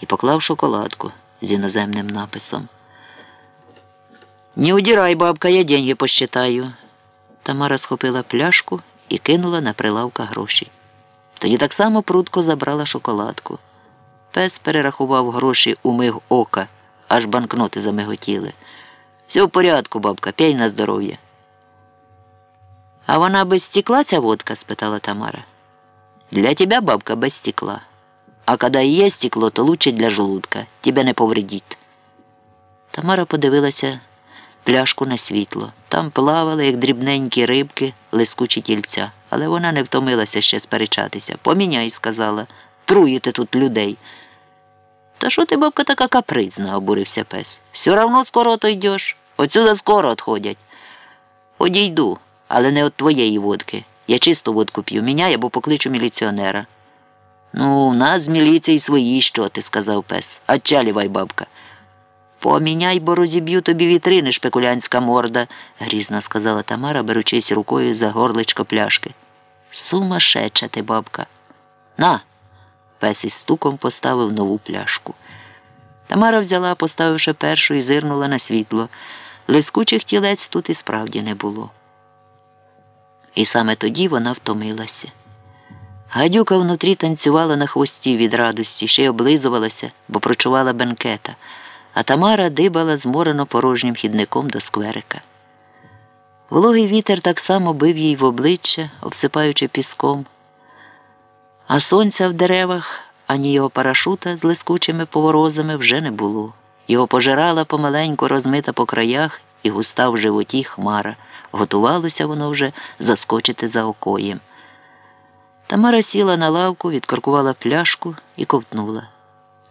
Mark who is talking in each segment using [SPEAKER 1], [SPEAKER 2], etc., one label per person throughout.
[SPEAKER 1] і поклав шоколадку з іноземним написом. Не удирай, бабка, я деньги посчитаю. Тамара схопила пляшку і кинула на прилавка гроші. Тоді так само прудко забрала шоколадку. Пес перерахував гроші у миг ока, аж банкноти замиготіли. Все в порядку, бабка, п'яй на здоров'я. А вона без стекла ця водка? спитала Тамара. Для тебя, бабка, без стекла. А когда есть стекло, то лучше для желудка. Тебе не повредить. Тамара подивилася пляшку на світло. Там плавали, як дрібненькі рибки, лискучі тільця. Але вона не втомилася ще сперечатися. Поміняй, сказала, труїте тут людей. Та що ти, бабка, така капризна, обурився пес. Все равно скоро отойдеш. Отсюда скоро отходять. Одійду, але не від твоєї водки. Я чисту водку п'ю, міняй або покличу міліціонера. Ну, у нас з міліції свої, що ти, сказав пес. Отчалівай, бабка. Поміняй, бо розіб'ю тобі вітрини, шпекулянська морда, грізно сказала Тамара, беручись рукою за горличко пляшки. Сумасшедша ти, бабка. На. Пес із стуком поставив нову пляшку. Тамара взяла, поставивши першу, і зирнула на світло. Лискучих тілець тут і справді не було. І саме тоді вона втомилася. Гадюка внутрі танцювала на хвості від радості, ще й облизувалася, бо прочувала бенкета, а Тамара дибала зморено порожнім хідником до скверика. Вологий вітер так само бив їй в обличчя, обсипаючи піском, а сонця в деревах, ані його парашута з лискучими поворозами вже не було. Його пожирала помаленьку розмита по краях і густа в животі хмара. Готувалося воно вже заскочити за окоєм. Тамара сіла на лавку, відкоркувала пляшку і ковтнула.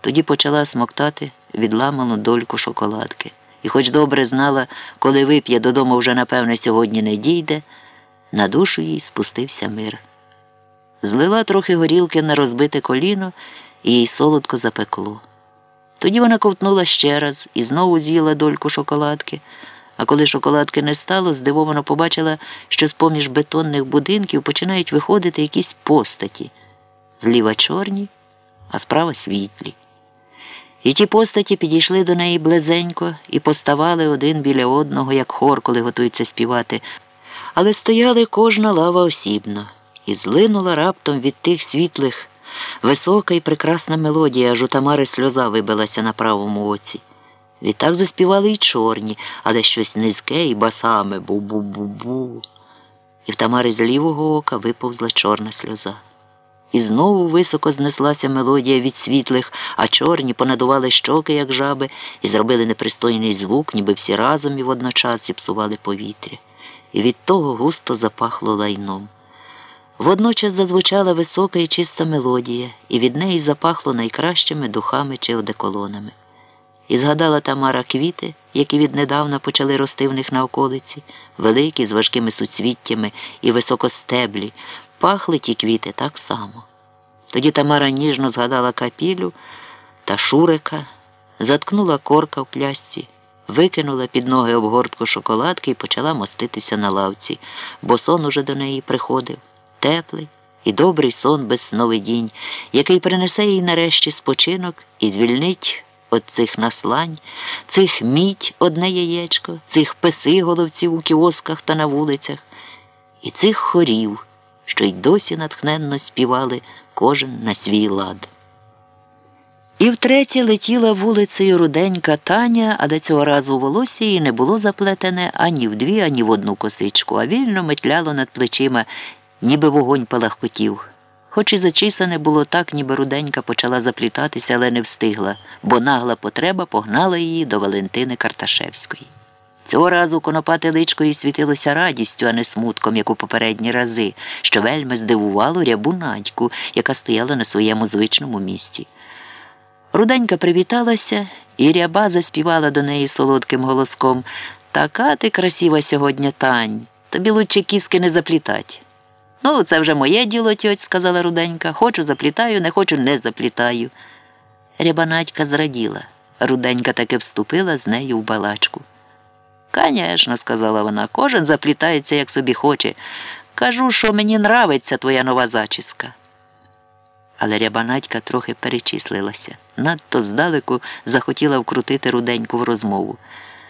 [SPEAKER 1] Тоді почала смоктати відламану дольку шоколадки. І, хоч добре знала, коли вип'є додому вже, напевне, сьогодні не дійде, на душу їй спустився мир. Злила трохи горілки на розбите коліно і їй солодко запекло. Тоді вона ковтнула ще раз і знову з'їла дольку шоколадки. А коли шоколадки не стало, здивовано побачила, що з поміж бетонних будинків починають виходити якісь постаті зліва чорні, а справа світлі. І ті постаті підійшли до неї близенько і поставали один біля одного, як хор, коли готуються співати, але стояли кожна лава осібно, і злинула раптом від тих світлих висока і прекрасна мелодія, аж у Тамари сльоза вибилася на правому оці. Відтак заспівали й чорні, але щось низьке і басами бу-бу-бу-бу. І в Тамари з лівого ока виповзла чорна сльоза. І знову високо знеслася мелодія від світлих, а чорні понадували щоки, як жаби, і зробили непристойний звук, ніби всі разом і водночас зіпсували повітря. І від того густо запахло лайном. Водночас зазвучала висока і чиста мелодія, і від неї запахло найкращими духами чи одеколонами. І згадала Тамара квіти, які віднедавна почали рости в них на околиці, великі, з важкими суцвіттями і високостеблі, пахли ті квіти так само. Тоді Тамара ніжно згадала капілю та шурика, заткнула корка в плясці, викинула під ноги обгортку шоколадки і почала моститися на лавці, бо сон уже до неї приходив, теплий і добрий сон без сновидінь, який принесе їй нарешті спочинок і звільнить. От цих наслань, цих мідь одне яєчко, цих песиголовців у кіосках та на вулицях, і цих хорів, що й досі натхненно співали кожен на свій лад. І втретє летіла вулицею руденька Таня, але цього разу волосся її не було заплетене ані в дві, ані в одну косичку, а вільно метляло над плечима, ніби вогонь палахкотів. Хоч і зачисане було так, ніби руденька почала заплітатися, але не встигла, бо нагла потреба погнала її до Валентини Карташевської. Цього разу конопате личко їй світилося радістю, а не смутком, як у попередні рази, що вельми здивувало рябу надьку, яка стояла на своєму звичному місці. Руденька привіталася, і ряба заспівала до неї солодким голоском Така ти красива сьогодні, Тань, тобі лучше кіски не заплітать. Ну, це вже моє діло, тьоть, сказала руденька. Хочу заплітаю, не хочу не заплітаю. Рябанатька зраділа. Руденька таки вступила з нею в балачку. Конечно, сказала вона, кожен заплітається, як собі хоче. Кажу, що мені нравиться твоя нова зачіска. Але рябанатька трохи перечислилася. надто здалеку захотіла вкрутити руденьку в розмову.